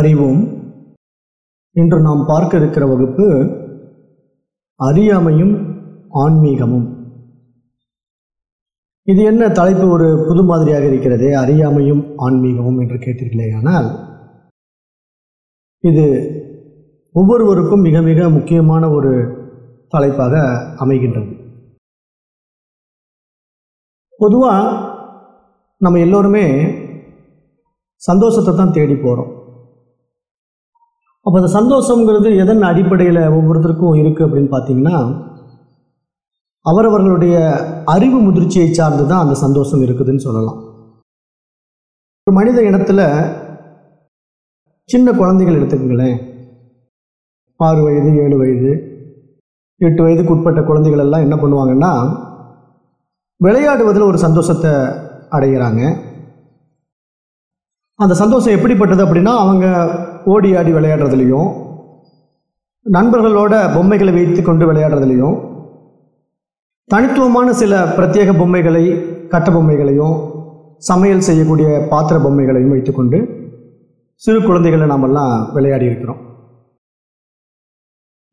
அறிவோம். இன்று நாம் பார்க்க இருக்கிற வகுப்பு அறியாமையும் ஆன்மீகமும். இது என்ன தலைப்பு ஒரு புது மாதிரியாக இருக்கிறதே அறியாமையும் ஆன்மீகமும் என்று கேட்டீர்களே ஆனால் இது ஒவ்வொருவருக்கும் மிக மிக முக்கியமான ஒரு தலைப்பாக அமைகின்றது. பொதுவாக நம்ம எல்லோருமே சந்தோஷத்தை தான் தேடி போகிறோம் அப்போ அந்த சந்தோஷங்கிறது எதன் அடிப்படையில் ஒவ்வொருத்தருக்கும் இருக்குது அப்படின்னு பார்த்தீங்கன்னா அவரவர்களுடைய அறிவு முதிர்ச்சியை சார்ந்து தான் அந்த சந்தோஷம் இருக்குதுன்னு சொல்லலாம். ஒரு மனித இனத்தில் சின்ன குழந்தைகள் எடுத்துக்கங்களேன். ஆறு வயது ஏழு வயது எட்டு வயதுக்கு உட்பட்ட குழந்தைகள் எல்லாம் என்ன பண்ணுவாங்கன்னா விளையாடுவதில் ஒரு சந்தோஷத்தை அடைகிறாங்க அந்த சந்தோஷம் எப்படிப்பட்டது அப்படின்னா அவங்க ஓடி ஆடி விளையாடுறதுலையும் நண்பர்களோட பொம்மைகளை வைத்து கொண்டு விளையாடுறதுலையும் தனித்துவமான சில பிரத்யேக பொம்மைகளை கட்ட பொம்மைகளையும் சமையல் செய்யக்கூடிய பாத்திர பொம்மைகளையும் வைத்துக்கொண்டு சிறு குழந்தைகளை நாமெல்லாம் விளையாடி இருக்கிறோம்.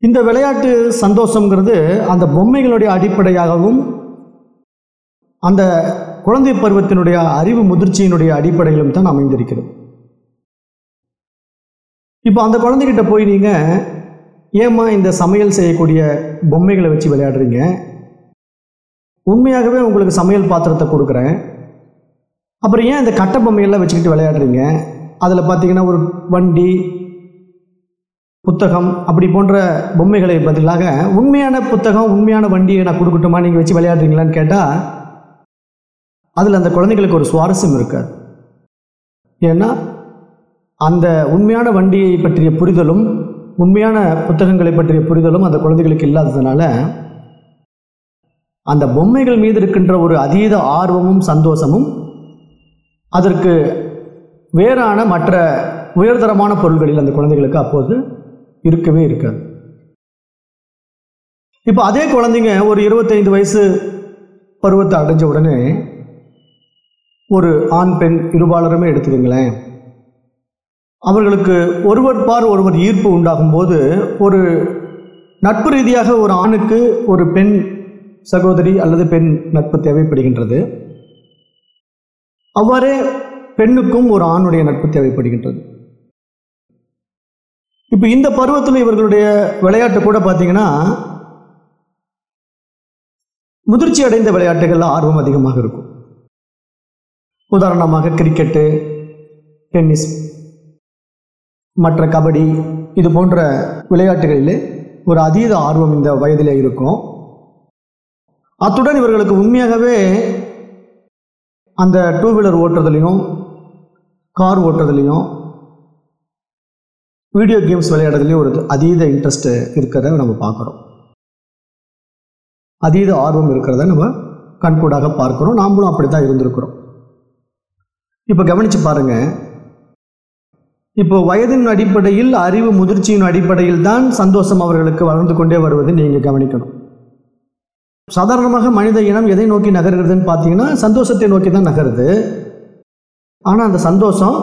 இந்த விளையாட்டு சந்தோஷங்கிறது அந்த பொம்மைகளுடைய அடிப்படையாகவும் அந்த குழந்தை பருவத்தினுடைய அறிவு முதிர்ச்சியினுடைய அடிப்படையிலும் தான் அமைந்திருக்கிறது. இப்போ அந்த குழந்தைகிட்ட போய் நீங்கள் ஏம்மா இந்த சமையல் செய்யக்கூடிய பொம்மைகளை வச்சு விளையாடுறீங்க? உண்மையாகவே உங்களுக்கு சமையல் பாத்திரத்தை கொடுக்குறேன். அப்புறம் ஏன் இந்த கட்ட பொம்மையெல்லாம் வச்சுக்கிட்டு விளையாடுறீங்க? அதில் பார்த்தீங்கன்னா ஒரு வண்டி புத்தகம் அப்படி போன்ற பொம்மைகளை பதிலாக உண்மையான புத்தகம் உண்மையான வண்டியை நான் கொடுக்கட்டுமா? நீங்கள் வச்சு விளையாடுறீங்களான்னு கேட்டால் அதில் அந்த குழந்தைகளுக்கு ஒரு சுவாரஸ்யம் இருக்காது. ஏன்னா அந்த உண்மையான வண்டியை பற்றிய புரிதலும் உண்மையான புத்தகங்களை பற்றிய புரிதலும் அந்த குழந்தைகளுக்கு இல்லாததுனால அந்த பொம்மைகள் மீது இருக்கின்ற ஒரு அதீத ஆர்வமும் சந்தோஷமும் அதற்கு வேறான மற்ற உயர்தரமான பொருள்களில் அந்த குழந்தைகளுக்கு அப்போது இருக்கவே இருக்காது. இப்போ அதே குழந்தைங்க ஒரு இருபத்தைந்து வயசு பருவத்தை அடைஞ்ச உடனே ஒரு ஆண் பெண் இருபாலருமே எடுத்துக்கங்களேன். அவர்களுக்கு ஒருவர் பார் ஒருவர் ஈர்ப்பு உண்டாகும் போது ஒரு நட்பு ரீதியாக ஒரு ஆணுக்கு ஒரு பெண் சகோதரி அல்லது பெண் நட்பு தேவைப்படுகின்றது. அவ்வாறே பெண்ணுக்கும் ஒரு ஆணுடைய நட்பு தேவைப்படுகின்றது. இப்போ இந்த பருவத்தில் இவர்களுடைய விளையாட்டு கூட பார்த்தீங்கன்னா முதிர்ச்சி அடைந்த விளையாட்டுகளில் ஆர்வம் அதிகமாக இருக்கும். உதாரணமாக கிரிக்கெட்டு டென்னிஸ் மற்ற கபடி இது போன்ற விளையாட்டுகளில் ஒரு அதீத ஆர்வம் இந்த வயதிலே இருக்கும். அத்துடன் இவர்களுக்கு உண்மையாகவே அந்த டூ வீலர் ஓட்டுறதுலையும் கார் ஓட்டுறதுலையும் வீடியோ கேம்ஸ் விளையாடுறதுலையும் ஒரு அதீத இன்ட்ரெஸ்ட் இருக்கிறத நம்ம பார்க்குறோம். அதீத ஆர்வம் இருக்கிறத நம்ம கண்கூடாக பார்க்குறோம். நாமளும் அப்படி தான் இருந்திருக்கிறோம். இப்போ கவனித்து பாருங்கள் இப்போ வயதின் அடிப்படையில் அறிவு முதிர்ச்சியின் அடிப்படையில் தான் சந்தோஷம் அவர்களுக்கு வளர்ந்து கொண்டே வருவதை நீங்கள் கவனிக்கணும். சாதாரணமாக மனித இனம் எதை நோக்கி நகர்கிறதுன்னு பார்த்தீங்கன்னா சந்தோஷத்தை நோக்கி தான் நகருது. ஆனால் அந்த சந்தோஷம்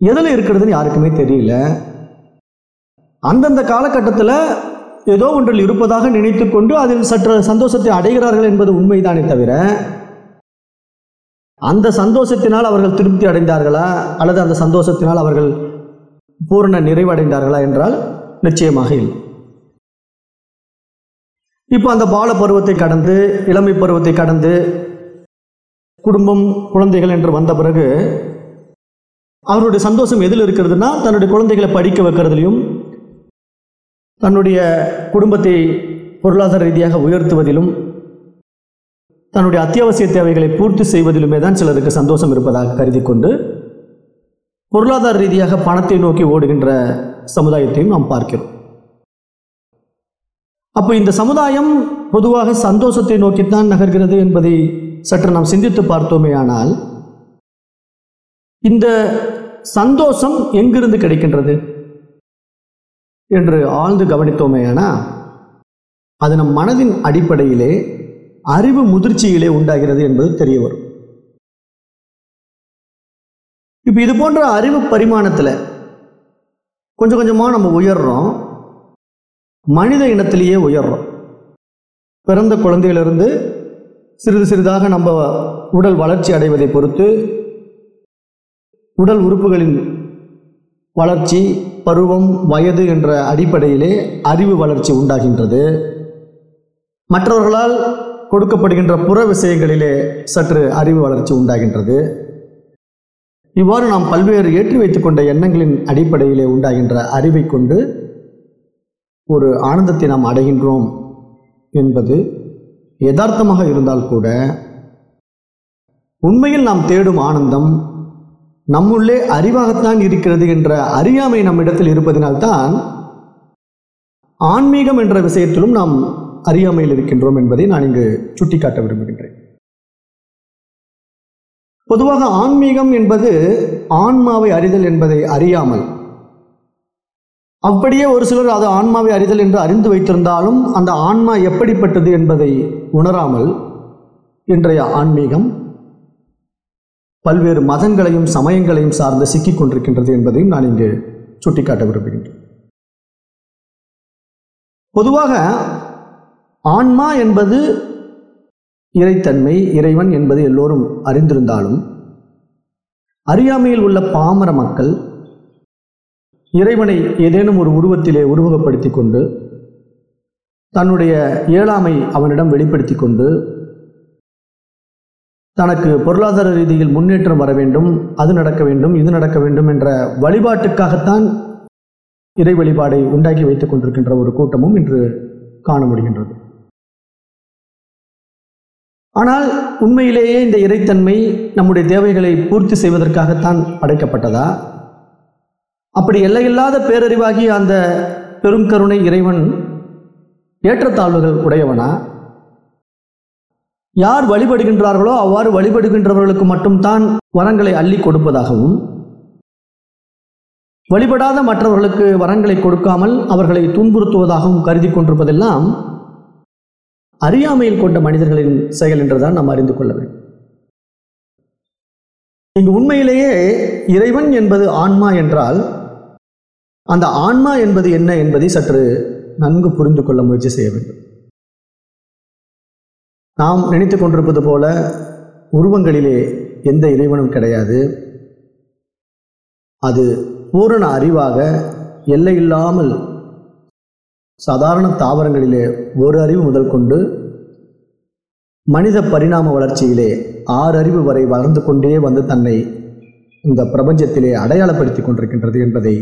எதில் இருக்கிறதுன்னு யாருக்குமே தெரியல. அந்தந்த காலகட்டத்தில் ஏதோ ஒன்றில் இருப்பதாக நினைத்து கொண்டு அதில் சற்று சந்தோஷத்தை அடைகிறார்கள் என்பது உண்மைதானே தவிர அந்த சந்தோஷத்தினால் அவர்கள் திருப்தி அடைந்தார்களா? அல்லது அந்த சந்தோஷத்தினால் அவர்கள் பூரண நிறைவடைந்தார்களா என்றால் நிச்சயமாக இல்லை. இப்போ அந்த பால பருவத்தை கடந்து இளமை பருவத்தை கடந்து குடும்பம் குழந்தைகள் என்று வந்த பிறகு அவருடைய சந்தோஷம் எதில் இருக்கிறதுனா தன்னுடைய குழந்தைகளை படிக்க வைக்கிறதுலையும் தன்னுடைய குடும்பத்தை பொருளாதார ரீதியாக உயர்த்துவதிலும் தன்னுடைய அத்தியாவசிய தேவைகளை பூர்த்தி செய்வதிலுமே தான் சிலருக்கு சந்தோஷம் இருப்பதாக கருதி கொண்டு பொருளாதார ரீதியாக பணத்தை நோக்கி ஓடுகின்ற சமுதாயத்தையும் நாம் பார்க்கிறோம். அப்போ இந்த சமுதாயம் பொதுவாக சந்தோஷத்தை நோக்கித்தான் நகர்கிறது என்பதை சற்று நாம் சிந்தித்து பார்த்தோமே ஆனால் இந்த சந்தோஷம் எங்கிருந்து கிடைக்கின்றது என்று ஆழ்ந்து கவனித்தோமேயானா அது நம் மனதின் அடிப்படையிலே அறிவு முதிர்ச்சியிலே உண்டாகிறது என்பது தெரிய வரும் இப்போ இது போன்ற அறிவு பரிமாணத்தில் கொஞ்சம் கொஞ்சமாக நம்ம உயர்றோம். மனித இனத்திலேயே உயர்றோம். பிறந்த குழந்தையிலிருந்து சிறிது சிறிதாக நம்ம உடல் வளர்ச்சி அடைவதை பொறுத்து உடல் உறுப்புகளின் வளர்ச்சி பருவம் வயது என்ற அடிப்படையிலே அறிவு வளர்ச்சி உண்டாகின்றது. மற்றவர்களால் கொடுக்கப்படுகின்ற புற விஷயங்களிலே சற்று அறிவு வளர்ச்சி உண்டாகின்றது. இவ்வாறு நாம் பல்வேறு ஏற்றி வைத்துக்கொண்ட எண்ணங்களின் அடிப்படையிலே உண்டாகின்ற அறிவை கொண்டு ஒரு ஆனந்தத்தை நாம் அடைகின்றோம் என்பது யதார்த்தமாக இருந்தால் கூட உண்மையில் நாம் தேடும் ஆனந்தம் நம்முள்ளே அறிவாகத்தான் இருக்கிறது என்ற அறியாமை நம்மிடத்தில் இருப்பதினால்தான் ஆன்மீகம் என்ற விஷயத்திலும் நாம் அறியாமையில் இருக்கின்றோம் என்பதை நான் இங்கு சுட்டிக்காட்ட விரும்புகின்றேன். பொதுவாக ஆன்மீகம் என்பது ஆன்மாவை அறிதல் என்பதை அறியாமல் அப்படியே ஒரு சிலர் அது ஆன்மாவை அறிதல் என்று அறிந்து வைத்திருந்தாலும் அந்த ஆன்மா எப்படிப்பட்டது என்பதை உணராமல் இன்றைய ஆன்மீகம் பல்வேறு மதங்களையும் சமயங்களையும் சார்ந்து சிக்கிக் கொண்டிருக்கின்றது என்பதையும் நான் இங்கு சுட்டிக்காட்ட விரும்புகின்றேன். பொதுவாக ஆன்மா என்பது இறைத்தன்மை இறைவன் என்பது எல்லோரும் அறிந்திருந்தாலும் அறியாமையில் உள்ள பாமர மக்கள் இறைவனை ஏதேனும் ஒரு உருவத்திலே உருவகப்படுத்தி கொண்டு தன்னுடைய இயலாமை அவனிடம் வெளிப்படுத்தி கொண்டு தனக்கு பொருளாதார ரீதியில் முன்னேற்றம் வர வேண்டும் அது நடக்க வேண்டும் இது நடக்க வேண்டும் என்ற வழிபாட்டுக்காகத்தான் இறை வழிபாடை உண்டாக்கி வைத்துக் கொண்டிருக்கின்ற ஒரு கூட்டமும் இன்று காண முடிகின்றது. ஆனால் உண்மையிலேயே இந்த இறைத்தன்மை நம்முடைய தேவைகளை பூர்த்தி செய்வதற்காகத்தான் படைக்கப்பட்டதா? அப்படி எல்லையில்லாத பேரறிவாகி அந்த பெரும் கருணை இறைவன் ஏற்றத்தாழ்வுகள் உடையவனா? யார் வழிபடுகின்றார்களோ அவ்வாறு வழிபடுகின்றவர்களுக்கு மட்டும்தான் வரங்களை அள்ளி கொடுப்பதாகவும் வழிபடாத மற்றவர்களுக்கு வரங்களை கொடுக்காமல் அவர்களை துன்புறுத்துவதாகவும் கருதி கொண்டிருப்பதெல்லாம் அறியாமையில் கொண்ட மனிதர்களின் செயல் என்றுதான் நாம் அறிந்து கொள்ள வேண்டும். இங்கு உண்மையிலேயே இறைவன் என்பது ஆன்மா என்றால் அந்த ஆன்மா என்பது என்ன என்பதை சற்று நன்கு புரிந்து கொள்ள முயற்சி செய்ய வேண்டும். நாம் நினைத்து கொண்டிருப்பது போல உருவங்களிலே எந்த இறைவனும் கிடையாது. அது பூரண அறிவாக எல்லையில்லாமல் சாதாரண தாவரங்களிலே ஒரு அறிவு முதல் கொண்டு மனித பரிணாம வளர்ச்சியிலே ஆறு அறிவு வரை வளர்ந்து கொண்டே வந்து தன்னை இந்த பிரபஞ்சத்திலே அடையாளப்படுத்தி கொண்டிருக்கின்றது என்பதை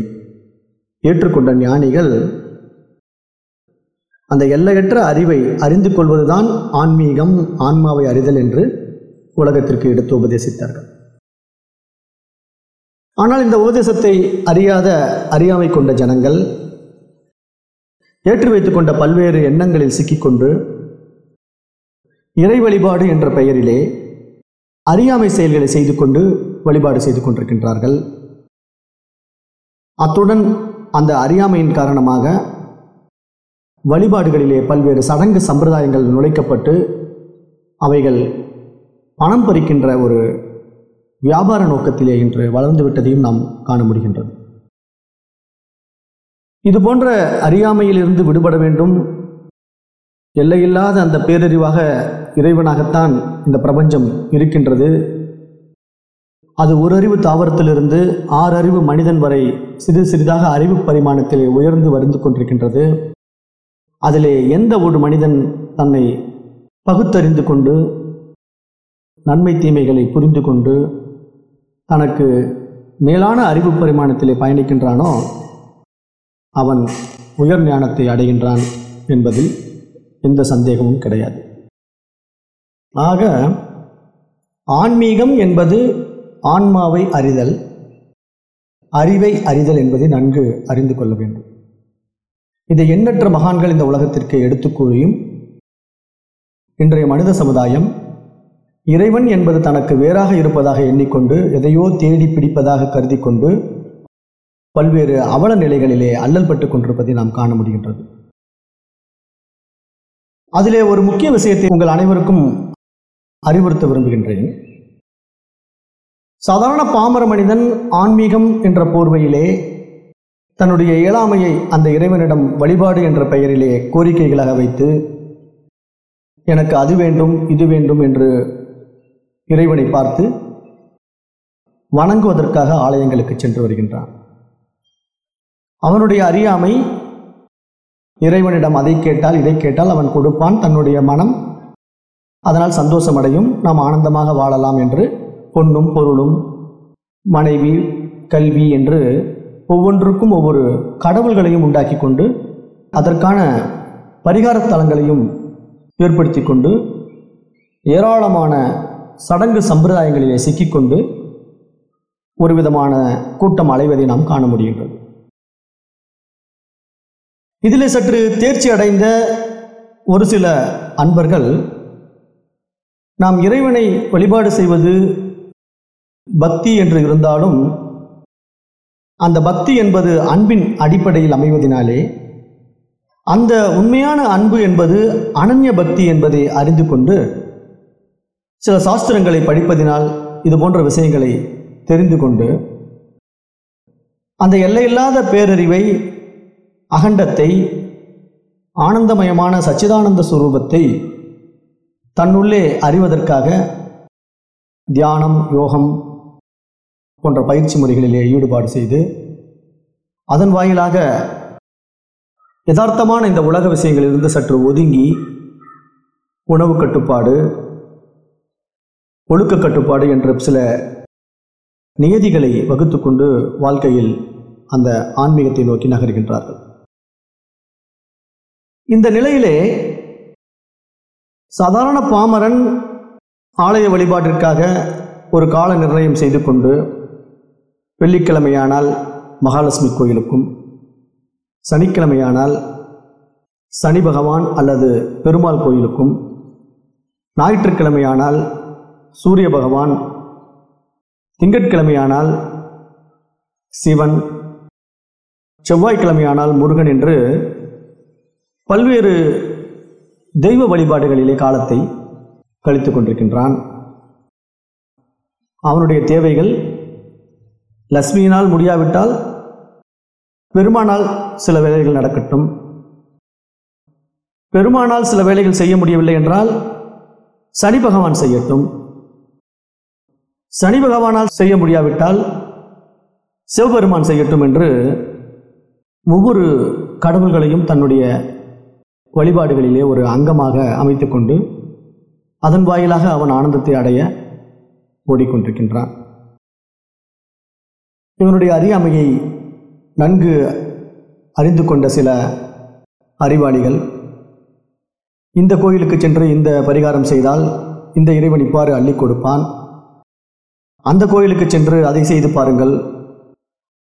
ஏற்றுக்கொண்ட ஞானிகள் அந்த எல்லையற்ற அறிவை அறிந்து கொள்வதுதான் ஆன்மீகம் ஆன்மாவை அறிதல் என்று உலகத்திற்கு எடுத்து உபதேசித்தார்கள். ஆனால் இந்த உபதேசத்தை அறியாத அறியாமை கொண்ட ஜனங்கள் ஏற்றி வைத்துக்கொண்ட பல்வேறு எண்ணங்களில் சிக்கிக்கொண்டு இறை வழிபாடு என்ற பெயரிலே அறியாமை செயல்களை செய்து கொண்டு வழிபாடு செய்து கொண்டிருக்கின்றார்கள். அத்துடன் அந்த அறியாமையின் காரணமாக வழிபாடுகளிலே பல்வேறு சடங்கு சம்பிரதாயங்கள் நுழைக்கப்பட்டு அவைகள் பணம் பறிக்கின்ற ஒரு வியாபார நோக்கத்திலே இன்று வளர்ந்து விட்டதையும் நாம் காண முடிகின்றது. இது போன்ற அறியாமையிலிருந்து விடுபட வேண்டும். எல்லையில்லாத அந்த பேரறிவாக இறைவனாகத்தான் இந்த பிரபஞ்சம் இருக்கின்றது. அது ஒரு அறிவு தாவரத்திலிருந்து ஆறு அறிவு மனிதன் வரை சிறிது சிறிதாக அறிவு பரிமாணத்தில் உயர்ந்து வந்து கொண்டிருக்கின்றது. அதிலே எந்த ஒரு மனிதன் தன்னை பகுத்தறிந்து கொண்டு நன்மை தீமைகளை புரிந்து கொண்டு தனக்கு மேலான அறிவு பரிமாணத்திலே பயணிக்கின்றானோ அவன் உயர் ஞானத்தை அடைகின்றான் என்பதில் எந்த சந்தேகமும் கிடையாது. ஆக ஆன்மீகம் என்பது ஆன்மாவை அறிதல் அறிவை அறிதல் என்பதை நன்கு அறிந்து கொள்ள வேண்டும். இதை எண்ணற்ற மகான்கள் இந்த உலகத்திற்கு எடுத்துக் கூறியும் இன்றைய மனித சமுதாயம் இறைவன் என்பது தனக்கு வேறாக இருப்பதாக எண்ணிக்கொண்டு எதையோ தேடி பிடிப்பதாக கருதி கொண்டு பல்வேறு அவல நிலைகளிலே அல்லல் பட்டு கொண்டிருப்பதை நாம் காண முடிகின்றது. அதிலே ஒரு முக்கிய விஷயத்தை உங்கள் அனைவருக்கும் அறிவுறுத்த விரும்புகின்றேன். சாதாரண பாமர மனிதன் ஆன்மீகம் என்ற போர்வையிலே தன்னுடைய இயலாமையை அந்த இறைவனிடம் வழிபாடு என்ற பெயரிலே கோரிக்கைகளாக வைத்து எனக்கு அது வேண்டும் இது வேண்டும் என்று இறைவனை பார்த்து வணங்குவதற்காக ஆலயங்களுக்கு சென்று வருகின்றான். அவனுடைய அறியாமை இறைவனிடம் அதை கேட்டால் இதை கேட்டால் அவன் கொடுப்பான் தன்னுடைய மனம் அதனால் சந்தோஷமடையும். நாம் ஆனந்தமாக வாழலாம் என்று பொன்னும் பொருளும் மனைவி கல்வி என்று ஒவ்வொன்றுக்கும் ஒவ்வொரு கடவுள்களையும் உண்டாக்கி கொண்டு அதற்கான பரிகார தலங்களையும் ஏற்படுத்தி கொண்டு ஏராளமான சடங்கு சம்பிரதாயங்களிலே சிக்கிக்கொண்டு ஒரு விதமான கூட்டம் அலைவதை நாம் காண முடிகின்றது. இதில் சற்று தேர்ச்சி அடைந்த ஒரு சில அன்பர்கள் நாம் இறைவனை வழிபாடு செய்வது பக்தி என்று இருந்தாலும் அந்த பக்தி என்பது அன்பின் அடிப்படையில் அமைவதினாலே அந்த உண்மையான அன்பு என்பது அனன்ய பக்தி என்பதை அறிந்து கொண்டு சில சாஸ்திரங்களை படிப்பதினால் இது போன்ற விஷயங்களை தெரிந்து கொண்டு அந்த எல்லையில்லாத பேரறிவை அகண்டத்தை ஆனந்தமயமான சச்சிதானந்த சுரூபத்தை தன்னுள்ளே அறிவதற்காக தியானம் யோகம் போன்ற பயிற்சி முறைகளிலே ஈடுபாடு செய்து அதன் வாயிலாக யதார்த்தமான இந்த உலக விஷயங்களிலிருந்து சற்று ஒதுங்கி உணவு கட்டுப்பாடு ஒழுக்க கட்டுப்பாடு என்ற சில நியதிகளை வகுத்து கொண்டு வாழ்க்கையில் அந்த ஆன்மீகத்தை நோக்கி நகர்கின்றார்கள். இந்த நிலையிலே சாதாரண பாமரன் ஆலய வழிபாட்டிற்காக ஒரு கால நிர்ணயம் செய்து கொண்டு வெள்ளிக்கிழமையானால் மகாலட்சுமி கோயிலுக்கும் சனிக்கிழமையானால் சனி பகவான் அல்லது பெருமாள் கோயிலுக்கும் ஞாயிற்றுக்கிழமையானால் சூரிய பகவான் திங்கட்கிழமையானால் சிவன் செவ்வாய்க்கிழமையானால் முருகன் என்று பல்வேறு தெய்வ வழிபாடுகளிலே காலத்தை கழித்து கொண்டிருக்கின்றான். அவனுடைய தேவைகள் லக்ஷ்மியினால் முடியாவிட்டால் பெருமானால் சில வேலைகள் நடக்கட்டும். பெருமானால் சில வேலைகள் செய்ய முடியவில்லை என்றால் சனி பகவான் செய்யட்டும். சனி பகவானால் செய்ய முடியாவிட்டால் சிவபெருமான் செய்யட்டும் என்று ஒவ்வொரு கடவுள்களையும் தன்னுடைய வழிபாடுகளிலே ஒரு அங்கமாக அமைத்துக்கொண்டு அதன் வாயிலாக அவன் ஆனந்தத்தை அடைய ஓடிக்கொண்டிருக்கின்றான். இவனுடைய அறியாமையை நன்கு அறிந்து கொண்ட சில அறிவாளிகள் இந்த கோயிலுக்கு சென்று இந்த பரிகாரம் செய்தால் இந்த இறைவன் இவ்வாறு அள்ளி கொடுப்பான். அந்த கோயிலுக்கு சென்று அதை செய்து பாருங்கள்.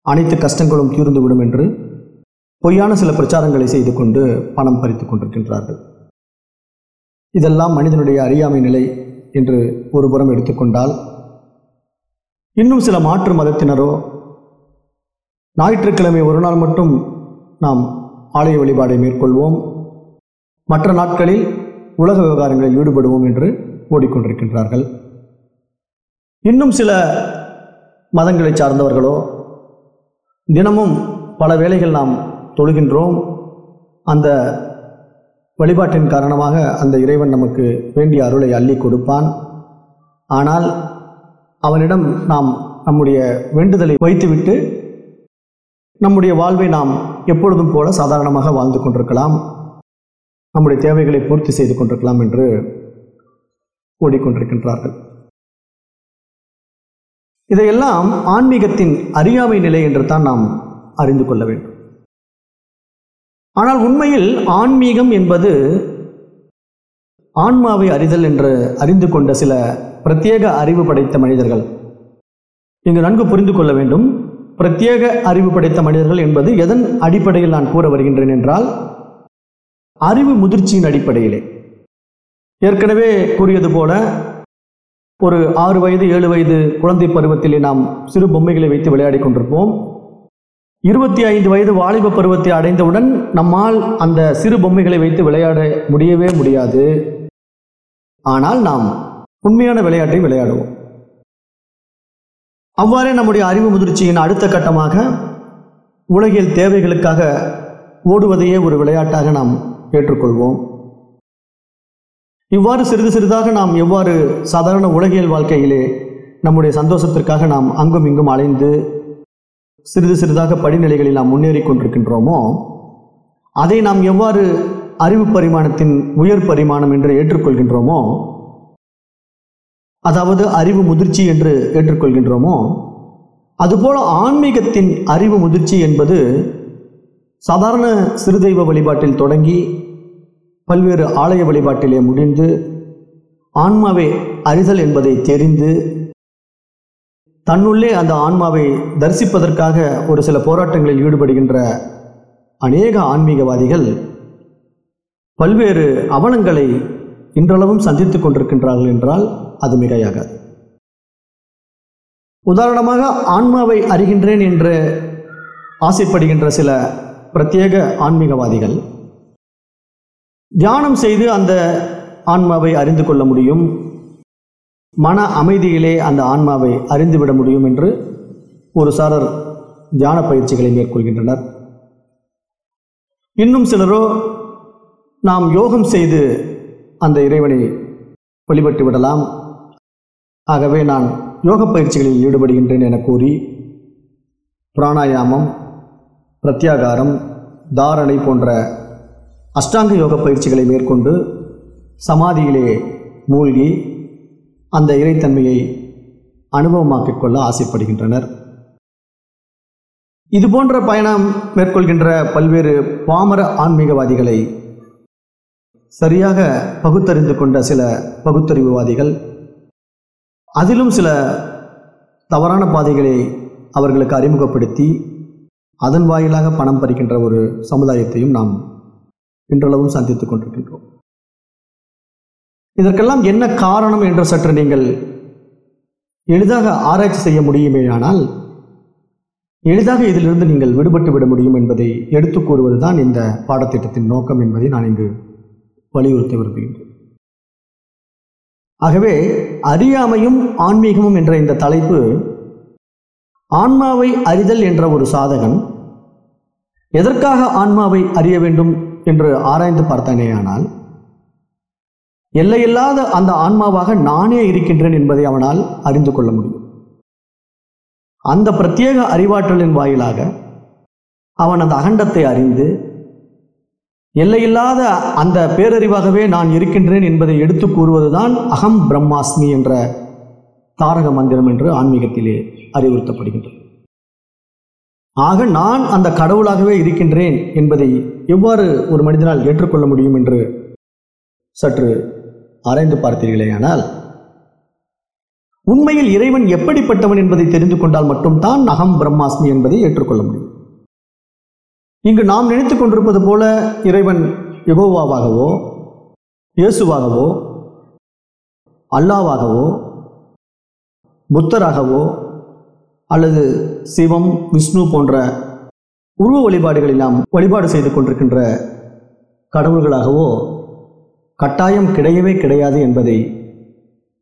அனைத்து கஷ்டங்களும் தீர்ந்துவிடும் என்று பொய்யான சில பிரச்சாரங்களை செய்து கொண்டு பணம் பறித்து கொண்டிருக்கின்றார்கள். இதெல்லாம் மனிதனுடைய அறியாமை நிலை என்று ஒரு புறம் எடுத்துக்கொண்டால் இன்னும் சில மாற்று மதத்தினரோ ஞாயிற்றுக்கிழமை ஒரு நாள் மட்டும் நாம் ஆலய வழிபாடை மேற்கொள்வோம். மற்ற நாட்களில் உலக விவகாரங்களில் ஈடுபடுவோம் என்று ஓடிக்கொண்டிருக்கின்றார்கள். இன்னும் சில மதங்களை சார்ந்தவர்களோ தினமும் பல வேளைகள் நாம் தொழுகின்றோம். அந்த வழிபாட்டின் காரணமாக அந்த இறைவன் நமக்கு வேண்டிய அருளை அள்ளி கொடுப்பான். ஆனால் அவனிடம் நாம் நம்முடைய வேண்டுதலை வைத்துவிட்டு நம்முடைய வாழ்வை நாம் எப்பொழுதும் போல சாதாரணமாக வாழ்ந்து கொண்டிருக்கலாம். நம்முடைய தேவைகளை பூர்த்தி செய்து கொண்டிருக்கலாம் என்று ஓடிக்கொண்டிருக்கின்றார்கள். இதையெல்லாம் ஆன்மீகத்தின் அறியாமை நிலை என்று தான் நாம் அறிந்து கொள்ள வேண்டும். ஆனால் உண்மையில் ஆன்மீகம் என்பது ஆன்மாவை அறிதல் என்று அறிந்து கொண்ட சில பிரத்யேக அறிவு படைத்த மனிதர்கள். இங்கு நன்கு புரிந்து கொள்ள வேண்டும். பிரத்யேக அறிவு படைத்த மனிதர்கள் என்பது எதன் அடிப்படையில் நான் கூற வருகின்றேன் என்றால் அறிவு முதிர்ச்சியின் அடிப்படையிலே. ஏற்கனவே கூறியது போல ஒரு ஆறு வயது ஏழு வயது குழந்தை பருவத்திலே நாம் சிறு பொம்மைகளை வைத்து விளையாடி கொண்டிருப்போம். இருபத்தி ஐந்து வயது வாலிப பருவத்தை அடைந்தவுடன் நம்மால் அந்த சிறு பொம்மைகளை வைத்து விளையாட முடியவே முடியாது. ஆனால் நாம் உண்மையான விளையாட்டை விளையாடுவோம். அவ்வாறே நம்முடைய அறிவு முதிர்ச்சியின் அடுத்த கட்டமாக உலகில் தேவைகளுக்காக ஓடுவதையே ஒரு விளையாட்டாக நாம் ஏற்றுக்கொள்வோம். இவ்வாறு சிறிது சிறிதாக நாம் எவ்வாறு சாதாரண உலகியல் வாழ்க்கையிலே நம்முடைய சந்தோஷத்திற்காக நாம் அங்கும் இங்கும் அலைந்து சிறிது சிறிதாக படிநிலைகளில் நாம் முன்னேறி கொண்டிருக்கின்றோமோ அதை நாம் எவ்வாறு அறிவு பரிமாணத்தின் உயர் பரிமாணம் என்று ஏற்றுக்கொள்கின்றோமோ அதாவது அறிவு முதிர்ச்சி என்று ஏற்றுக்கொள்கின்றோமோ அதுபோல ஆன்மீகத்தின் அறிவு முதிர்ச்சி என்பது சாதாரண சிறுதெய்வ வழிபாட்டில் தொடங்கி பல்வேறு ஆலய வழிபாட்டிலே முடிந்து ஆன்மாவை அறிதல் என்பதை தெரிந்து தன்னுள்ளே அந்த ஆன்மாவை தரிசிப்பதற்காக ஒரு சில போராட்டங்களில் ஈடுபடுகின்ற அநேக ஆன்மீகவாதிகள் பல்வேறு அவலங்களை இன்றளவும் சந்தித்துக் கொண்டிருக்கின்றார்கள் என்றால் அது மிகையாகாது. உதாரணமாக ஆன்மாவை அறிகின்றேன் என்று ஆசைப்படுகின்ற சில பிரத்யேக ஆன்மீகவாதிகள் தியானம் செய்து அந்த ஆன்மாவை அறிந்து கொள்ள முடியும். மன அமைதியிலே அந்த ஆன்மாவை அறிந்துவிட முடியும் என்று ஒரு சாரர் தியான பயிற்சிகளை மேற்கொள்கின்றனர். இன்னும் சிலரோ நாம் யோகம் செய்து அந்த இறைவனை வழிபட்டு விடலாம். ஆகவே நான் யோக பயிற்சிகளில் ஈடுபடுகின்றேன் என கூறி பிராணாயாமம் பிரத்யாகாரம் தாரணை போன்ற அஷ்டாங்க யோக பயிற்சிகளை மேற்கொண்டு சமாதியிலே மூழ்கி அந்த இறைத்தன்மையை அனுபவமாக்கிக் கொள்ள ஆசைப்படுகின்றனர். இது போன்ற பயணம் மேற்கொள்கின்ற பல்வேறு பாமர ஆன்மீகவாதிகளை சரியாக பகுத்தறிந்து கொண்ட சில பகுத்தறிவுவாதிகள் அதிலும் சில தவறான பாதைகளை அவர்களுக்கு அறிமுகப்படுத்தி அதன் வாயிலாக பணம் பறிக்கின்ற ஒரு சமுதாயத்தையும் நாம் இன்றளவும் சந்தித்துக் கொண்டிருக்கின்றோம். இதற்கெல்லாம் என்ன காரணம் என்று சற்று நீங்கள் எளிதாக ஆராய்ச்சி செய்ய முடியுமேயானால் எளிதாக இதிலிருந்து நீங்கள் விடுபட்டு விட முடியும் என்பதை எடுத்துக் கூறுவதுதான் இந்த பாடத்திட்டத்தின் நோக்கம் என்பதை நான் இங்கு வலியுறுத்த விரும்புகின்றேன். ஆகவே அறியாமையும் ஆன்மீகமும் என்ற இந்த தலைப்பு ஆன்மாவை அறிதல் என்ற ஒரு சாதகன் எதற்காக ஆன்மாவை அறிய வேண்டும் என்று ஆராய்ந்து பார்த்தானேயானால் எல்லையில்லாத அந்த ஆன்மாவாக நானே இருக்கின்றேன் என்பதை அவனால் அறிந்து கொள்ள முடியும். அந்த பிரத்யேக அறிவாற்றலின் வாயிலாக அவன் அந்த அகண்டத்தை அறிந்து எல்லையில்லாத அந்த பேரறிவாகவே நான் இருக்கின்றேன் என்பதை எடுத்து கூறுவதுதான் அகம் பிரம்மாஸ்மி என்ற தாரக மந்திரம் என்று ஆன்மீகத்திலே அறிவுறுத்தப்படுகின்றது. ஆக நான் அந்த கடவுளாகவே இருக்கின்றேன் என்பதை எவ்வாறு ஒரு மனிதனால் ஏற்றுக்கொள்ள முடியும் என்று சற்று ஆராய்ந்து பார்த்தீர்களேயானால் உண்மையில் இறைவன் எப்படிப்பட்டவன் என்பதை தெரிந்து கொண்டால் மட்டும்தான் அகம் பிரம்மாஸ்மி என்பதை ஏற்றுக்கொள்ள முடியும். இங்கு நாம் நினைத்துக் கொண்டிருப்பது போல இறைவன் யகோவாவாகவோ இயேசுவாகவோ அல்லாவாகவோ புத்தராகவோ அல்லது சிவம் விஷ்ணு போன்ற உருவ வழிபாடுகளில் நாம் வழிபாடு செய்து கொண்டிருக்கின்ற கடவுள்களாகவோ கட்டாயம் கிடையவே கிடையாது என்பதை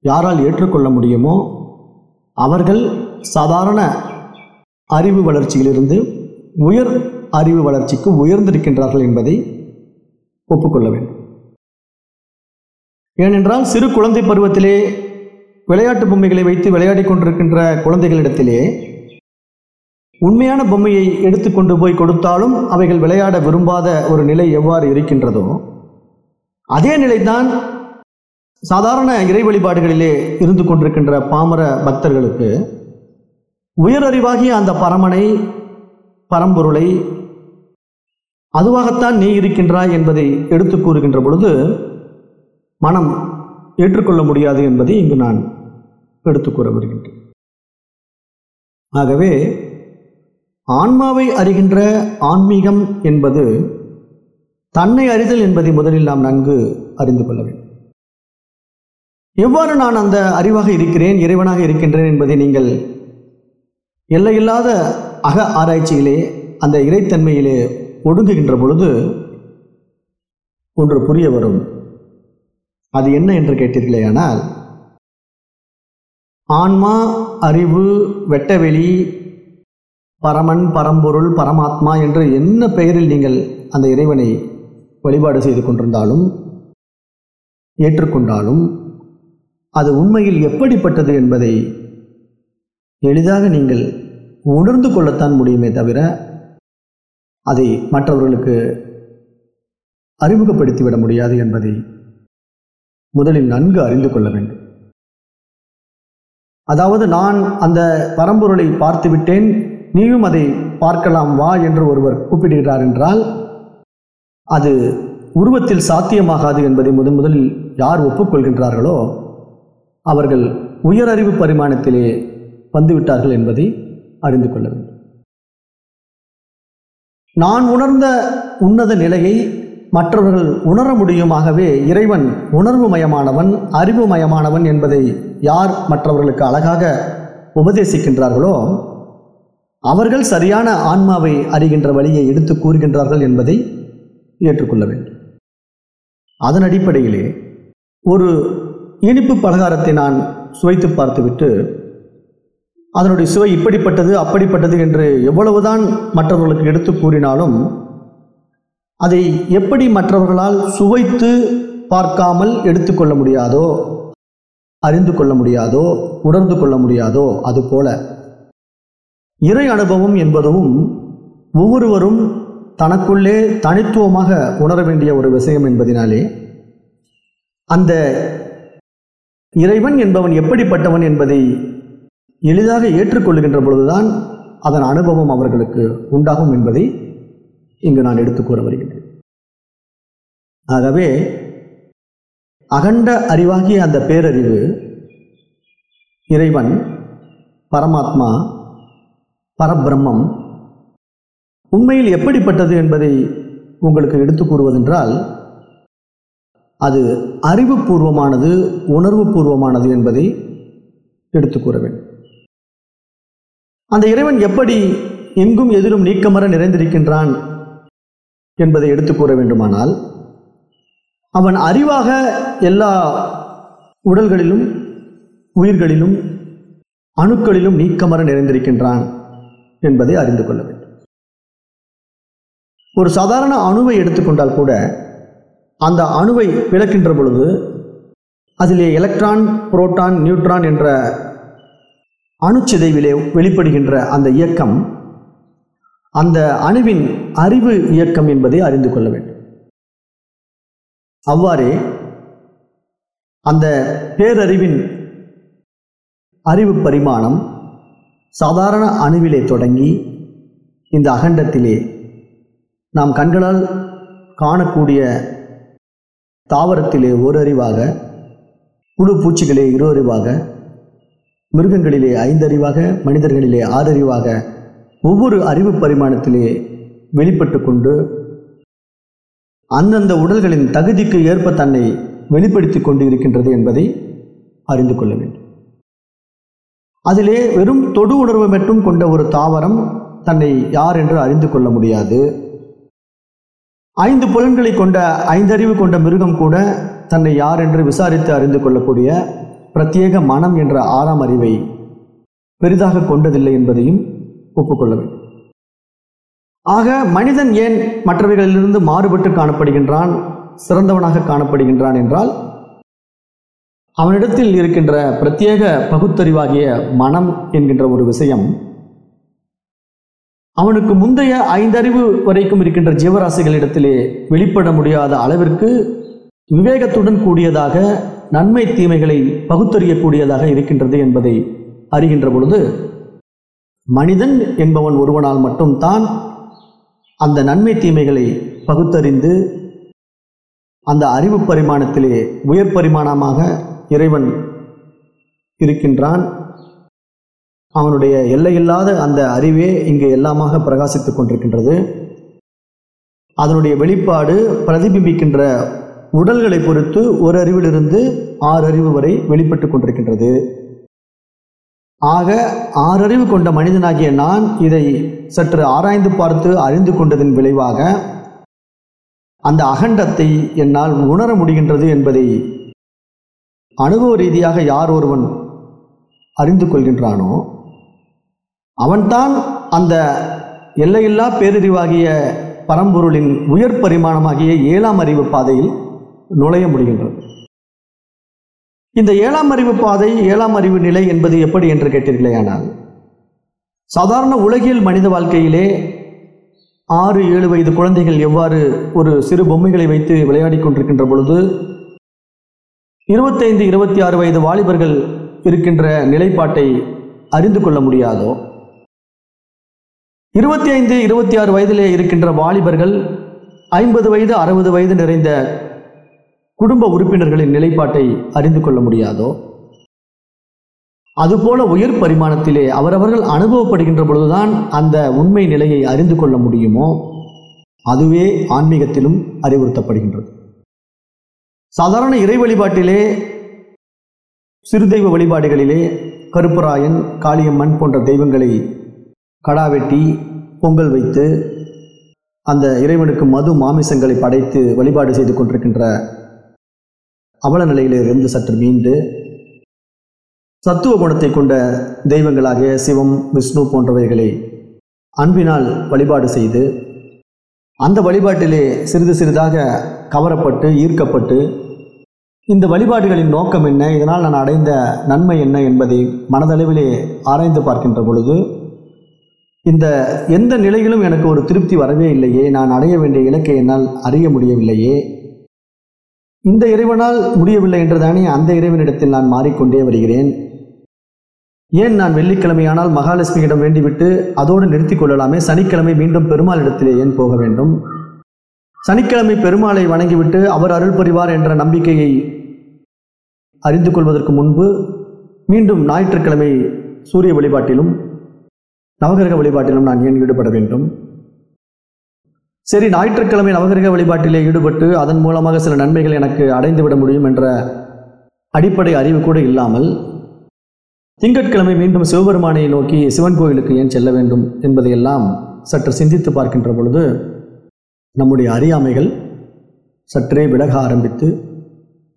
யாரால் ஏற்றுக்கொள்ள முடியுமோ அவர்கள் சாதாரண அறிவு வளர்ச்சியிலிருந்து உயர் அறிவு வளர்ச்சிக்கு உயர்ந்திருக்கின்றார்கள் என்பதை ஒப்புக்கொள்ள வேண்டும். ஏனென்றால் சிறு குழந்தை பருவத்திலே விளையாட்டு பொம்மைகளை வைத்து விளையாடிக் கொண்டிருக்கின்ற குழந்தைகளிடத்திலே உண்மையான பொம்மையை எடுத்துக்கொண்டு போய் கொடுத்தாலும் அவைகள் விளையாட விரும்பாத ஒரு நிலை எவ்வாறு இருக்கின்றதோ அதே நிலைதான் சாதாரண இறை வழிபாடுகளிலே இருந்து கொண்டிருக்கின்ற பாமர பக்தர்களுக்கு உயரறிவாகிய அந்த பரமனை பரம்பொருளை அதுவாகத்தான் நீ இருக்கின்றாய் என்பதை எடுத்து கூறுகின்ற பொழுது மனம் ஏற்றுக்கொள்ள முடியாது என்பதை இங்கு நான் எடுத்து கூற வருகின்றேன். ஆகவே ஆன்மாவை அறிகின்ற ஆன்மீகம் என்பது தன்னை அறிதல் என்பதை முதலில் நாம் நன்கு அறிந்து கொள்ள வேண்டும். எவ்வாறு நான் அந்த அறிவாக இருக்கிறேன் இறைவனாக இருக்கின்றேன் என்பதை நீங்கள் எல்லையில்லாத அக ஆராய்ச்சியிலே அந்த இறைத்தன்மையிலே ஒடுங்குகின்ற பொழுது ஒன்று புரிய வரும். அது என்ன என்று கேட்டீர்களேயானால் ஆன்மா அறிவு வெட்டவெளி பரமன் பரம்பொருள் பரமாத்மா என்று என்ன பெயரில் நீங்கள் அந்த இறைவனை வழிபாடு செய்து கொண்டிருந்தாலும் ஏற்றுக்கொண்டாலும் அது உண்மையில் எப்படிப்பட்டது என்பதை எளிதாக நீங்கள் உணர்ந்து கொள்ளத்தான் முடியுமே தவிர அதை மற்றவர்களுக்கு அறிமுகப்படுத்திவிட முடியாது என்பதை முதலில் நன்கு அறிந்து கொள்ள வேண்டும். அதாவது நான் அந்த பரம்பொருளை பார்த்து விட்டேன் நீயும் அதை பார்க்கலாம் வா என்று ஒருவர் கூப்பிடுகிறார் என்றால் அது உருவத்தில் சாத்தியமாகாது என்பதை முதன் முதலில் யார் ஒப்புக்கொள்கின்றார்களோ அவர்கள் உயரறிவு பரிமாணத்திலே வந்துவிட்டார்கள் என்பதை அறிந்து கொள்ள வேண்டும். நான் உணர்ந்த உன்னத நிலையை மற்றவர்கள் உணர முடியுமாகவே இறைவன் உணர்வு மயமானவன் அறிவு மயமானவன் என்பதை யார் மற்றவர்களுக்கு அழகாக உபதேசிக்கின்றார்களோ அவர்கள் சரியான ஆன்மாவை அறிகின்ற வழியை எடுத்து கூறுகின்றார்கள் என்பதை ஏற்றுக்கொள்ள வேண்டும். அதன் அடிப்படையிலே ஒரு இனிப்பு பலகாரத்தை நான் சுவைத்து பார்த்துவிட்டு அதனுடைய சுவை இப்படிப்பட்டது அப்படிப்பட்டது என்று எவ்வளவுதான் மற்றவர்களுக்கு எடுத்து கூறினாலும் அதை எப்படி மற்றவர்களால் சுவைத்து பார்க்காமல் எடுத்துக்கொள்ள முடியாதோ அறிந்து கொள்ள முடியாதோ உணர்ந்து கொள்ள முடியாதோ அதுபோல இறை அனுபவம் என்பதும் ஒவ்வொருவரும் தனக்குள்ளே தனித்துவமாக உணர வேண்டிய ஒரு விஷயம் என்பதினாலே அந்த இறைவன் என்பவன் எப்படிப்பட்டவன் என்பதை எளிதாக ஏற்றுக்கொள்கின்ற பொழுதுதான் அதன் அனுபவம் அவர்களுக்கு உண்டாகும் என்பதை இங்கு நான் எடுத்து கூற வருகின்றேன். ஆகவே அகண்ட அறிவாகிய அந்த பேரறிவு இறைவன் பரமாத்மா பரபிரம்மம் உண்மையில் எப்படிப்பட்டது என்பதை உங்களுக்கு எடுத்து கூறுவதென்றால் அது அறிவுபூர்வமானது உணர்வு பூர்வமானது என்பதை எடுத்து கூற வேண்டும். அந்த இறைவன் எப்படி எங்கும் எதிலும் நீக்கமர நிறைந்திருக்கின்றான் என்பதை எடுத்து கூற வேண்டுமானால் அவன் அறிவாக எல்லா உடல்களிலும் உயிர்களிலும் அணுக்களிலும் நீக்கமர நிறைந்திருக்கின்றான் என்பதை அறிந்து கொள்ள வேண்டும். ஒரு சாதாரண அணுவை எடுத்துக்கொண்டால் கூட அந்த அணுவை விளக்கின்ற பொழுது அதிலே எலக்ட்ரான் புரோட்டான் நியூட்ரான் என்ற அணுச்சிதைவிலே வெளிப்படுகின்ற அந்த இயக்கம் அந்த அணுவின் அறிவு இயக்கம் என்பதை அறிந்து கொள்ள வேண்டும். அவ்வாறே அந்த பேரறிவின் அறிவு பரிமாணம் சாதாரண அணுவிலே தொடங்கி இந்த அகண்டத்திலே நாம் கண்களால் காணக்கூடிய தாவரத்திலே ஒரு அறிவாக புழு பூச்சிகளே இரு அறிவாக மிருகங்களிலே ஐந்தறிவாக மனிதர்களிலே ஆறறிவாக ஒவ்வொரு அறிவு பரிமாணத்திலே வெளிப்பட்டு கொண்டு அந்தந்த உடல்களின் தகுதிக்கு ஏற்ப தன்னை வெளிப்படுத்தி கொண்டு இருக்கின்றது என்பதை அறிந்து கொள்ள வேண்டும். அதிலே வெறும் தொடு உணர்வு மட்டும் கொண்ட ஒரு தாவரம் தன்னை யார் என்று அறிந்து கொள்ள முடியாது. ஐந்து புலன்களை கொண்ட ஐந்தறிவு கொண்ட மிருகம் கூட தன்னை யார் என்று விசாரித்து அறிந்து கொள்ளக்கூடிய பிரத்யேக மனம் என்ற ஆறாம் அறிவை பெரிதாக கொண்டதில்லை என்பதையும் ஒப்புக்கொள்ள வேண்டும். ஆக மனிதன் ஏன் மற்றவைகளிலிருந்து மாறுபட்டு காணப்படுகின்றான் சிறந்தவனாக காணப்படுகின்றான் என்றால் அவனிடத்தில் இருக்கின்ற பிரத்யேக பகுத்தறிவாகிய மனம் என்கின்ற ஒரு விஷயம் அவனுக்கு முந்தைய ஐந்தறிவு வரைக்கும் இருக்கின்ற ஜீவராசிகளிடத்திலே வெளிப்பட முடியாத அளவிற்கு விவேகத்துடன் கூடியதாக நன்மை தீமைகளை பகுத்தறியக்கூடியதாக இருக்கின்றது என்பதை அறிகின்ற பொழுது மனிதன் என்பவன் ஒருவனால் மட்டும்தான் அந்த நன்மை தீமைகளை பகுத்தறிந்து அந்த அறிவு பரிமாணத்திலே உயர் பரிமாணமாக இறைவன் இருக்கின்றான். அவனுடைய எல்லையில்லாத அந்த அறிவே இங்கு எல்லாமாக பிரகாசித்துக் கொண்டிருக்கின்றது. அதனுடைய வெளிப்பாடு பிரதிபிம்பிக்கின்ற உடல்களை பொறுத்து ஒரு அறிவிலிருந்து ஆறு அறிவு வரை வெளிப்பட்டு கொண்டிருக்கின்றது. ஆக ஆறறிவு கொண்ட மனிதனாகிய நான் இதை சற்று ஆராய்ந்து பார்த்து அறிந்து கொண்டதன் விளைவாக அந்த அகண்டத்தை என்னால் உணர முடிகின்றது என்பதை அனுபவ ரீதியாக யார் ஒருவன் அறிந்து கொள்கின்றானோ அவன்தான் அந்த எல்லையில்லா பேரறிவாகிய பரம்பொருளின் உயர் பரிமாணமாகிய ஏழாம் அறிவு பாதையில் நுழைய முடிகின்றது. இந்த ஏழாம் அறிவு பாதை ஏழாம் அறிவு நிலை என்பது எப்படி என்று கேட்டீர்களேயானால் சாதாரண உலகியல் மனித வாழ்க்கையிலே ஆறு ஏழு வயது குழந்தைகள் எவ்வாறு ஒரு சிறு பொம்மைகளை வைத்து விளையாடி கொண்டிருக்கின்ற பொழுது இருபத்தைந்து இருபத்தி ஆறு வயது வாலிபர்கள் இருக்கின்ற நிலைப்பாட்டை அறிந்து கொள்ள முடியாதோ இருபத்தி ஐந்து இருபத்தி ஆறு வயதிலே இருக்கின்ற வாலிபர்கள் ஐம்பது வயது அறுபது வயது நிறைந்த குடும்ப உறுப்பினர்களின் நிலைப்பாட்டை அறிந்து கொள்ள முடியாதோ? அதுபோல உயர் பரிமாணத்திலே அவரவர்கள் அனுபவப்படுகின்ற பொழுதுதான் அந்த உண்மை நிலையை அறிந்து கொள்ள முடியுமோ? அதுவே ஆன்மீகத்திலும் அறிவுறுத்தப்படுகின்றது. சாதாரண இறை வழிபாட்டிலே சிறுதெய்வ வழிபாடுகளிலே கருப்பராயன் காளியம்மன் போன்ற தெய்வங்களை கடா வெட்டி பொங்கல் வைத்து அந்த இறைவனுக்கு மது மாமிசங்களை படைத்து வழிபாடு செய்து கொண்டிருக்கின்ற அவல நிலையிலிருந்து சற்று மீண்டு சத்துவ குணத்தை கொண்ட தெய்வங்களாகிய சிவம் விஷ்ணு போன்றவைகளை அன்பினால் வழிபாடு செய்து அந்த வழிபாட்டிலே சிறிது சிறிதாக கவரப்பட்டு ஈர்க்கப்பட்டு இந்த வழிபாடுகளின் நோக்கம் என்ன? இதனால் நான் அடைந்த நன்மை என்ன என்பதை மனதளவிலே ஆராய்ந்து பார்க்கின்ற பொழுது இந்த எந்த நிலையிலும் எனக்கு ஒரு திருப்தி வரவே இல்லையே நான் அடைய வேண்டிய இலக்கை என்னால் அறிய முடியவில்லையே. இந்த இறைவனால் முடியவில்லை என்றுதானே அந்த இறைவனிடத்தில் நான் மாறிக்கொண்டே வருகிறேன். ஏன் நான் வெள்ளிக்கிழமையானால் மகாலட்சுமியிடம் வேண்டிவிட்டு அதோடு நிறுத்திக் கொள்ளலாமே? சனிக்கிழமை மீண்டும் பெருமாள் இடத்திலே ஏன் போக வேண்டும்? சனிக்கிழமை பெருமாளை வணங்கிவிட்டு அவர் அருள் புரிவார் என்ற நம்பிக்கையை அறிந்து கொள்வதற்கு முன்பு மீண்டும் ஞாயிற்றுக்கிழமை சூரிய வழிபாட்டிலும் நவகிரக வழிபாட்டிலும் நான் ஏன் ஈடுபட வேண்டும்? சரி ஞாயிற்றுக்கிழமை நவகிரக வழிபாட்டிலே ஈடுபட்டு அதன் மூலமாக சில நன்மைகள் எனக்கு அடைந்துவிட முடியும் என்ற அடிப்படை அறிவு கூட இல்லாமல் திங்கட்கிழமை மீண்டும் சிவபெருமானை நோக்கி சிவன் கோயிலுக்கு ஏன் செல்ல வேண்டும் என்பதையெல்லாம் சற்று சிந்தித்து பார்க்கின்ற பொழுது நம்முடைய அறியாமைகள் சற்றே விலக ஆரம்பித்து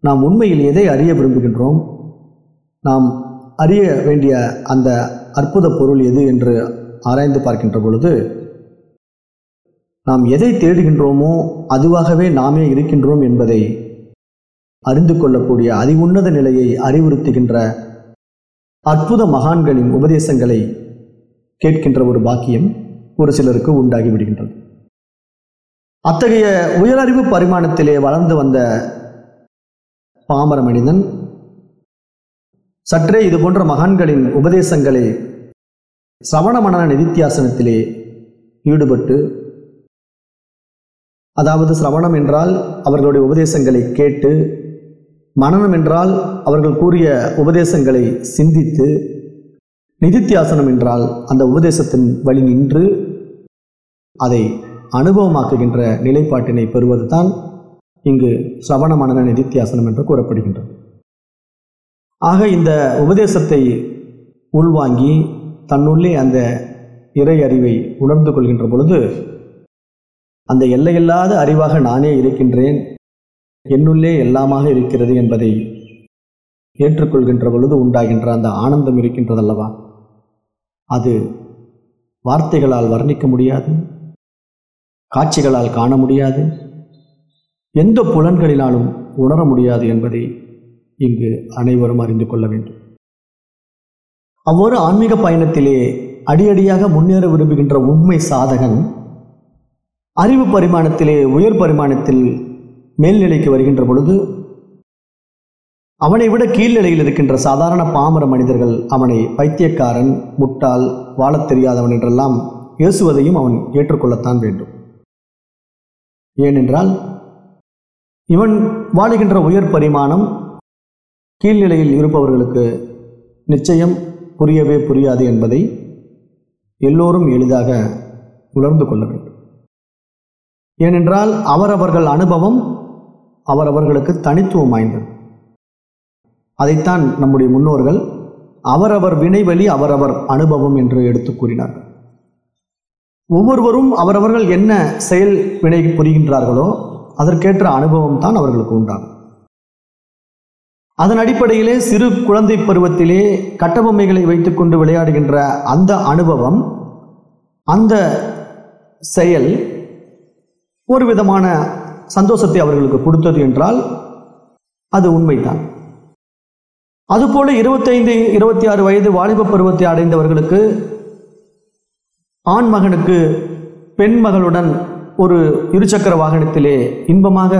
நாம் உண்மையில் எதை அறிய விரும்புகின்றோம்? நாம் அறிய வேண்டிய அந்த அற்புத பொருள் எது என்று ஆராய்ந்து பார்க்கின்ற பொழுது நாம் எதை தேடுகின்றோமோ அதுவாகவே நாமே இருக்கின்றோம் என்பதை அறிந்து கொள்ளக்கூடிய அதிவுன்னத நிலையை அறிவுறுத்துகின்ற அற்புத மகான்களின் உபதேசங்களை கேட்கின்ற ஒரு பாக்கியம் ஒரு சிலருக்கு உண்டாகி விடுகின்றது. அத்தகைய உயரறிவு பரிமாணத்திலே வளர்ந்து வந்த பாமர மனிதன் சற்றே இது போன்ற மகான்களின் உபதேசங்களை சவண மனன நிதித்தியாசனத்திலே ஈடுபட்டு அதாவது சிரவணம் என்றால் அவர்களுடைய உபதேசங்களை கேட்டு மனனம் என்றால் அவர்கள் கூறிய உபதேசங்களை சிந்தித்து நிதித்தியாசனம் என்றால் அந்த உபதேசத்தின் வழி நின்று அதை அனுபவமாக்குகின்ற நிலைப்பாட்டினை பெறுவதுதான் இங்கு சிரவண மனன நிதித்தியாசனம் என்று கூறப்படுகின்றது. ஆக இந்த உபதேசத்தை உள்வாங்கி தன்னுள்ளே அந்த இறை அறிவை உணர்ந்து கொள்கின்ற பொழுது அந்த எல்லையில்லாத அறிவாக நானே இருக்கின்றேன் என்னுள்ளே எல்லாமாக இருக்கிறது என்பதை ஏற்றுக்கொள்கின்ற பொழுது உண்டாகின்ற அந்த ஆனந்தம் இருக்கின்றதல்லவா? அது வார்த்தைகளால் வர்ணிக்க முடியாது காட்சிகளால் காண முடியாது எந்த புலன்களினாலும் உணர முடியாது என்பதை இங்கு அனைவரும் அறிந்து கொள்ள வேண்டும். அவ்வொரு ஆன்மீக பயணத்திலே அடியடியாக முன்னேற விரும்புகின்ற உண்மை சாதகன் அறிவு பரிமாணத்திலே உயர் பரிமாணத்தில் மேல்நிலைக்கு வருகின்ற பொழுது அவனை விட கீழ்நிலையில் இருக்கின்ற சாதாரண பாமர மனிதர்கள் அவனை பைத்தியக்காரன் முட்டாள் வாழத் தெரியாதவன் என்றெல்லாம் பேசுவதையும் அவன் ஏற்றுக்கொள்ளத்தான் வேண்டும். ஏனென்றால் இவன் வாழுகின்ற உயர் பரிமாணம் கீழ்நிலையில் இருப்பவர்களுக்கு நிச்சயம் புரியவே புரியாது என்பதை எல்லோரும் எளிதாக உணர்ந்து கொள்ள வேண்டும். ஏனென்றால் அவரவர்கள் அனுபவம் அவரவர்களுக்கு தனித்துவம் வாய்ந்தது. அதைத்தான் நம்முடைய முன்னோர்கள் அவரவர் வினைவழி அவரவர் அனுபவம் என்று எடுத்து கூறினார்கள். ஒவ்வொருவரும் அவரவர்கள் என்ன செயல் வினை புரிகின்றார்களோ அதற்கேற்ற அனுபவம் தான் அவர்களுக்கு உண்டாகும். அதன் அடிப்படையிலே சிறு குழந்தை பருவத்திலே கட்டபொம்மைகளை வைத்துக்கொண்டு விளையாடுகின்ற அந்த அனுபவம் அந்த செயல் ஒரு விதமான சந்தோஷத்தை அவர்களுக்கு கொடுத்தது என்றால் அது உண்மைதான். அதுபோல இருபத்தைந்து இருபத்தி ஆறு வயது வாலிப பருவத்தை அடைந்தவர்களுக்கு ஆண் மகனுக்கு பெண் மகளுடன் ஒரு இருசக்கர வாகனத்திலே இன்பமாக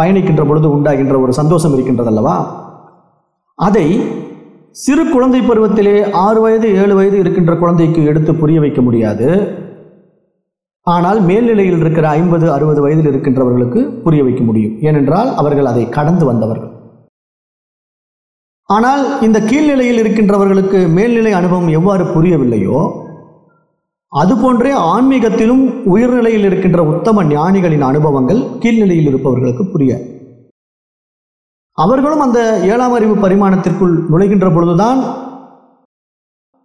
பயணிக்கின்ற பொழுது உண்டாகின்ற ஒரு சந்தோஷம் இருக்கின்றதல்லவா? அதை சிறு குழந்தை பருவத்திலே ஆறு வயது ஏழு வயது இருக்கின்ற குழந்தைக்கு எடுத்து புரிய வைக்க முடியாது. ஆனால் மேல்நிலையில் இருக்கிற ஐம்பது அறுபது வயதில் இருக்கின்றவர்களுக்கு புரிய வைக்க முடியும். ஏனென்றால் அவர்கள் அதை கடந்து வந்தவர்கள். ஆனால் இந்த கீழ்நிலையில் இருக்கின்றவர்களுக்கு மேல்நிலை அனுபவம் எவ்வாறு புரியவில்லையோ அதுபோன்றே ஆன்மீகத்திலும் உயர்நிலையில் இருக்கின்ற உத்தம ஞானிகளின் அனுபவங்கள் கீழ்நிலையில் இருப்பவர்களுக்கு புரிய. அவர்களும் அந்த ஏழாம் அறிவு பரிமாணத்திற்குள் நுழைகின்ற பொழுதுதான்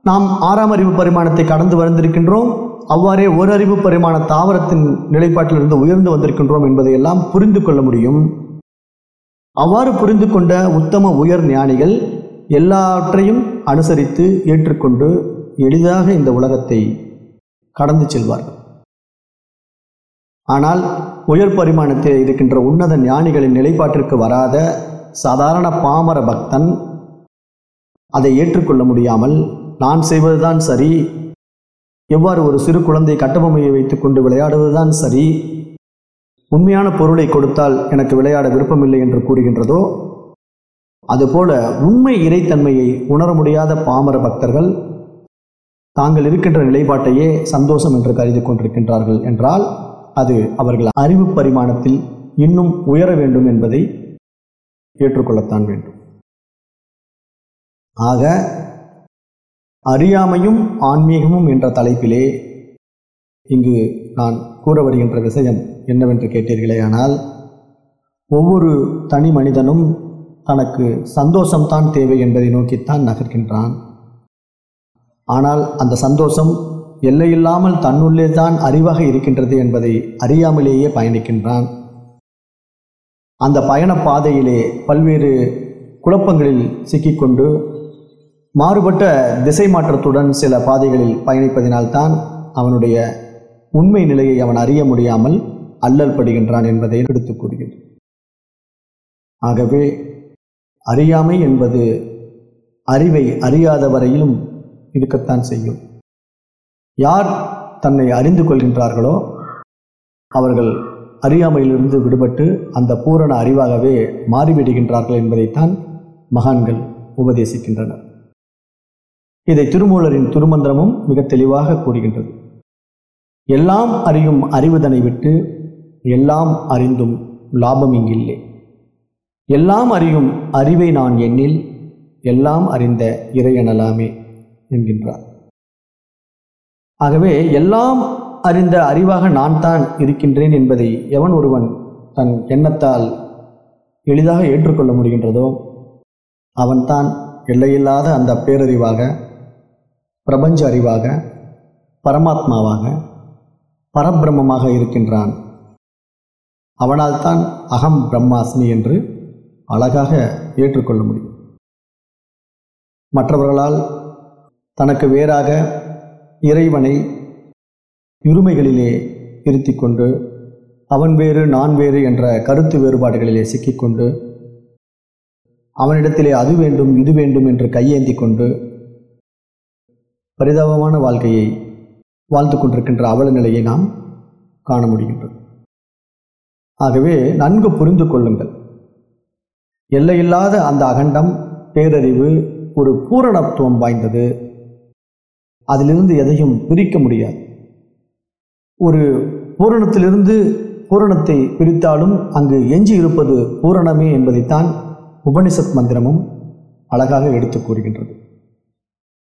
நாம் ஆறாம் அறிவு பரிமாணத்தை கடந்து வந்திருக்கின்றோம். அவ்வாறே ஒரு அறிவு பரிமாண தாவரத்தின் நிலைப்பாட்டிலிருந்து உயர்ந்து வந்திருக்கின்றோம் என்பதையெல்லாம் புரிந்து கொள்ள முடியும். அவ்வாறு புரிந்து கொண்ட உத்தம உயர் ஞானிகள் எல்லாவற்றையும் அனுசரித்து ஏற்றுக்கொண்டு எளிதாக இந்த உலகத்தை கடந்து செல்வார்கள். ஆனால் உயர் பரிமாணத்தில் இருக்கின்ற உன்னத ஞானிகளின் நிலைப்பாட்டிற்கு வராத சாதாரண பாமர பக்தன் அதை ஏற்றுக்கொள்ள முடியாமல் நான் செய்வதுதான் சரி. எவ்வாறு ஒரு சிறு குழந்தை கட்டபொம்மையை வைத்துக்கொண்டு விளையாடுவதுதான் சரி. உண்மையான பொருளை கொடுத்தால் எனக்கு விளையாட விருப்பமில்லை என்று கூறுகின்றதோ அதுபோல உண்மை இறைத்தன்மையை உணர முடியாத பாமர பக்தர்கள் தாங்கள் இருக்கின்ற நிலைப்பாட்டையே சந்தோஷம் என்று கருதி கொண்டிருக்கின்றார்கள் என்றால் அது அவர்கள் அறிவு பரிமாணத்தில் இன்னும் உயர வேண்டும் என்பதை ஏற்றுக்கொள்ளத்தான் வேண்டும். ஆக அறியாமையும் ஆன்மீகமும் என்ற தலைப்பிலே இங்கு நான் கூற வருகின்ற விஷயம் என்னவென்று கேட்டீர்களேயானால் ஒவ்வொரு தனி மனிதனும் தனக்கு சந்தோஷம்தான் தேவை என்பதை நோக்கித்தான் நகர்கின்றான். ஆனால் அந்த சந்தோஷம் எல்லையில்லாமல் தன்னுள்ளே தான் அறிவாக இருக்கின்றது என்பதை அறியாமலேயே பயணிக்கின்றான். அந்த பயண பாதையிலே பல்வேறு குழப்பங்களில் சிக்கிக்கொண்டு மாறுபட்ட திசை மாற்றத்துடன் சில பாதைகளில் பயணிப்பதினால்தான் அவனுடைய உண்மை நிலையை அவன் அறிய முடியாமல் அல்லல் படுகின்றான் என்பதை எடுத்துக் கூறுகிறது. ஆகவே அறியாமை என்பது அறிவை அறியாத வரையிலும் இருக்கத்தான் செய்யும். யார் தன்னை அறிந்து கொள்கின்றார்களோ அவர்கள் அறியாமையிலிருந்து விடுபட்டு அந்த பூரண அறிவாகவே மாறிவிடுகின்றார்கள் என்பதைத்தான் மகான்கள் உபதேசிக்கின்றனர். இதை திருமூலரின் திருமந்திரமும் மிக தெளிவாக கூறுகின்றது. எல்லாம் அறியும் அறிவுதனை விட்டு எல்லாம் அறிந்தும் லாபம் இங்கில்லை. எல்லாம் அறியும் அறிவை நான் எண்ணில் எல்லாம் அறிந்த இறையெனலாமே. என்கின்றார். ஆகவே எல்லாம் அறிந்த அறிவாக நான் தான் இருக்கின்றேன் என்பதை எவன் ஒருவன் தன் எண்ணத்தால் எளிதாக ஏற்றுக்கொள்ள முடிகின்றதோ அவன்தான் எல்லையில்லாத அந்த பேரறிவாக பிரபஞ்ச அறிவாக பரமாத்மாவாக பரபிரம்மமாக இருக்கின்றான். அவனால் தான் அகம் பிரம்மாஸ்மி என்று அழகாக ஏற்றுக்கொள்ள முடியும். மற்றவர்களால் தனக்கு வேறாக இறைவனை இருமைகளிலே இருத்தி கொண்டு அவன் வேறு நான் வேறு என்ற கருத்து வேறுபாடுகளிலே சிக்கிக்கொண்டு அவனிடத்திலே அது வேண்டும் இது வேண்டும் என்று கையேந்தி கொண்டு பரிதாபமான வாழ்க்கையை வாழ்ந்து கொண்டிருக்கின்ற அவல நிலையை நாம் காண முடிகின்றது. ஆகவே நன்கு புரிந்து கொள்ளுங்கள். எல்லையில்லாத அந்த அகண்டம் பேரறிவு ஒரு பூரணத்துவம் வாய்ந்தது. அதிலிருந்து எதையும் பிரிக்க முடியாது. ஒரு பூரணத்திலிருந்து பூரணத்தை பிரித்தாலும் அங்கு எஞ்சி இருப்பது பூரணமே என்பதைத்தான் உபனிஷத் மந்திரமும் அழகாக எடுத்து கூறுகின்றது.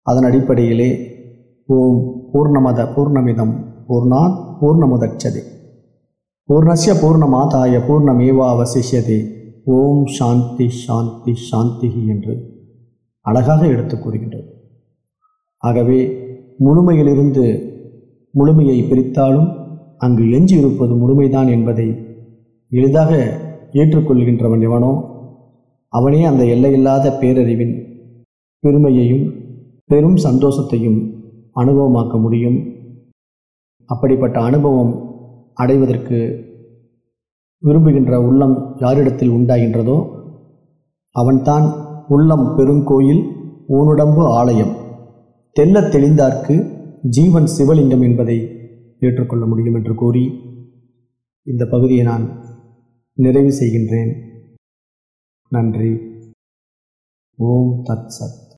அதன் அடிப்படையிலே ஓம் பூர்ணமத பூர்ணமிதம் பூர்ணாத் பூர்ணமுதட்சதே பூர்ணஸ்ய பூர்ணமாதாய பூர்ணமேவா அவசிஷதே ஓம் சாந்தி சாந்தி சாந்தி என்று அழகாக எடுத்து கூறுகின்றது. ஆகவே முழுமையிலிருந்து முழுமையை பிரித்தாலும் அங்கு எஞ்சியிருப்பது முழுமைதான் என்பதை எளிதாக ஏற்றுக்கொள்கின்றவன் எவனோ அவனே அந்த எல்லையில்லாத பேரறிவின் பெருமையையும் பெரும் சந்தோஷத்தையும் அனுபவமாக்க முடியும். அப்படிப்பட்ட அனுபவம் அடைவதற்கு விரும்புகின்ற உள்ளம் யாரிடத்தில் உண்டாகின்றதோ அவன்தான் உள்ளம் பெருங்கோயில் ஊனுடம்பு ஆலயம். தெல்ல தெளிந்தார்க்கு ஜீவன் சிவலிங்கம் என்பதை ஏற்றுக்கொள்ள முடியும் என்று கூறி இந்த பகுதியை நான் நிறைவு செய்கின்றேன். நன்றி. ஓம் தத் சத்.